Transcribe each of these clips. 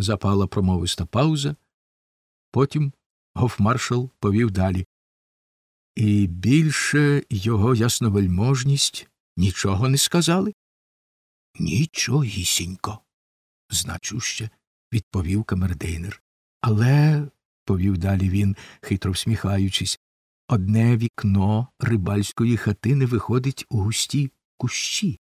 Запала промовиста пауза. Потім гофмаршал повів далі. І більше його ясновельможність нічого не сказали? Нічогісінько, значуще, відповів камердинер. Але, повів далі він, хитро всміхаючись, одне вікно рибальської хатини виходить у густі кущі,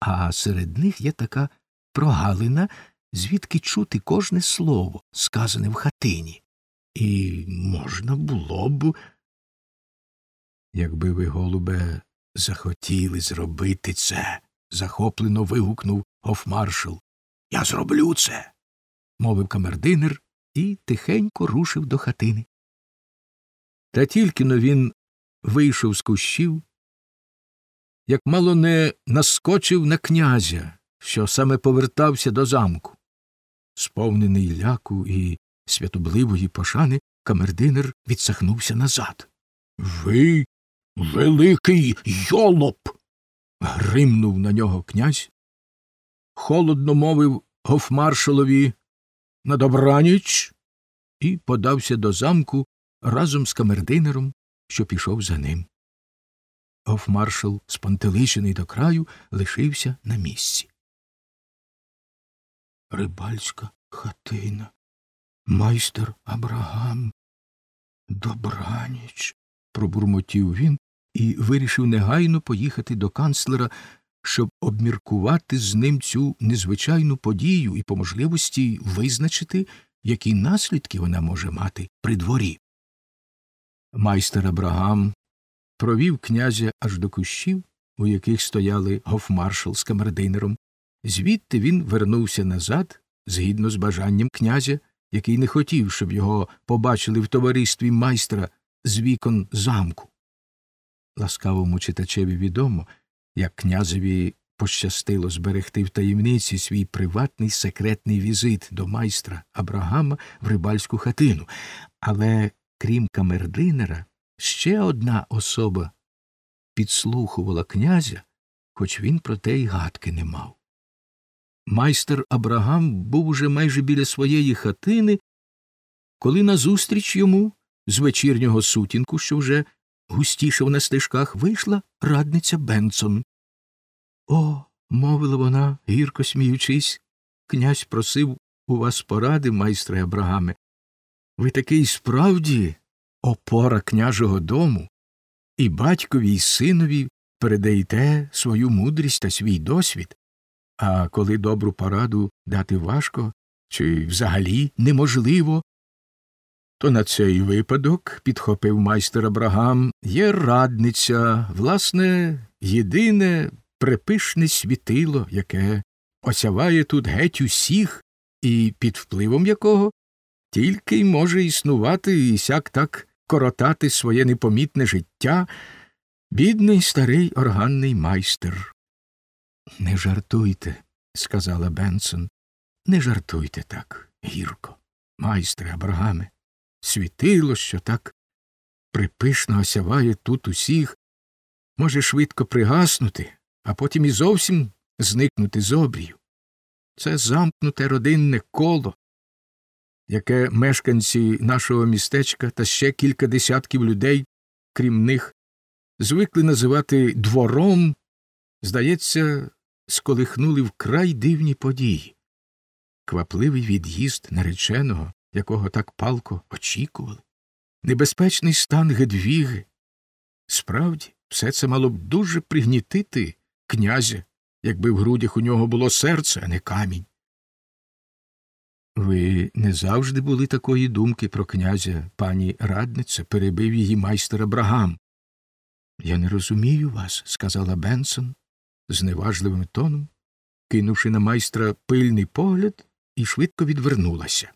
а серед них є така прогалина, звідки чути кожне слово, сказане в хатині. І можна було б. Якби ви, голубе, захотіли зробити це, захоплено вигукнув гофмаршал. Я зроблю це, мовив камердинер і тихенько рушив до хатини. Та тільки но він вийшов з кущів, як мало не наскочив на князя, що саме повертався до замку. Сповнений ляку і святобливої пошани, камердинер відсахнувся назад. Ви великий йолоп. гримнув на нього князь. Холодно мовив гофмаршалові на добраніч і подався до замку разом з камердинером, що пішов за ним. Гофмаршал, спантеличений до краю, лишився на місці. Рибальська хатина, майстер Абрагам. Добраніч. пробурмотів він і вирішив негайно поїхати до канцлера, щоб обміркувати з ним цю незвичайну подію і по можливості визначити, які наслідки вона може мати при дворі. Майстер Абрагам провів князя аж до кущів, у яких стояли гофмаршал з камердинером. Звідти він вернувся назад, згідно з бажанням князя, який не хотів, щоб його побачили в товаристві майстра з вікон замку. Ласкавому читачеві відомо, як князеві пощастило зберегти в таємниці свій приватний секретний візит до майстра Абрагама в рибальську хатину, але крім камердинера, ще одна особа підслухувала князя, хоч він про те й гадки не мав. Майстер Абрагам був уже майже біля своєї хатини, коли назустріч йому з вечірнього сутінку, що вже густішав на стежках, вийшла радниця Бенсон. О, мовила вона, гірко сміючись, князь просив у вас поради, майстре Абрагаме. Ви такий справді опора княжого дому, і батькові, і синові передаєте свою мудрість та свій досвід, а коли добру пораду дати важко чи взагалі неможливо, то на цей випадок, підхопив майстер Абрагам, є радниця, власне, єдине припишне світило, яке осяває тут геть усіх, і під впливом якого тільки й може існувати і сяк так коротати своє непомітне життя, бідний старий органний майстер. Не жартуйте, сказала Бенсон, не жартуйте так, гірко, майстре Абрагаме. Світило, що так припишно осяває тут усіх, може швидко пригаснути, а потім і зовсім зникнути з обрію. Це замкнуте родинне коло, яке мешканці нашого містечка та ще кілька десятків людей, крім них, звикли називати двором, здається, сколихнули вкрай дивні події. Квапливий від'їзд нареченого, якого так палко очікували, небезпечний стан Гедвіги. Справді, все це мало б дуже пригнітити князя, якби в грудях у нього було серце, а не камінь. Ви не завжди були такої думки про князя, пані радниця, перебив її майстер Абрагам. Я не розумію вас, сказала Бенсон зневажливим тоном, кинувши на майстра пильний погляд, і швидко відвернулася.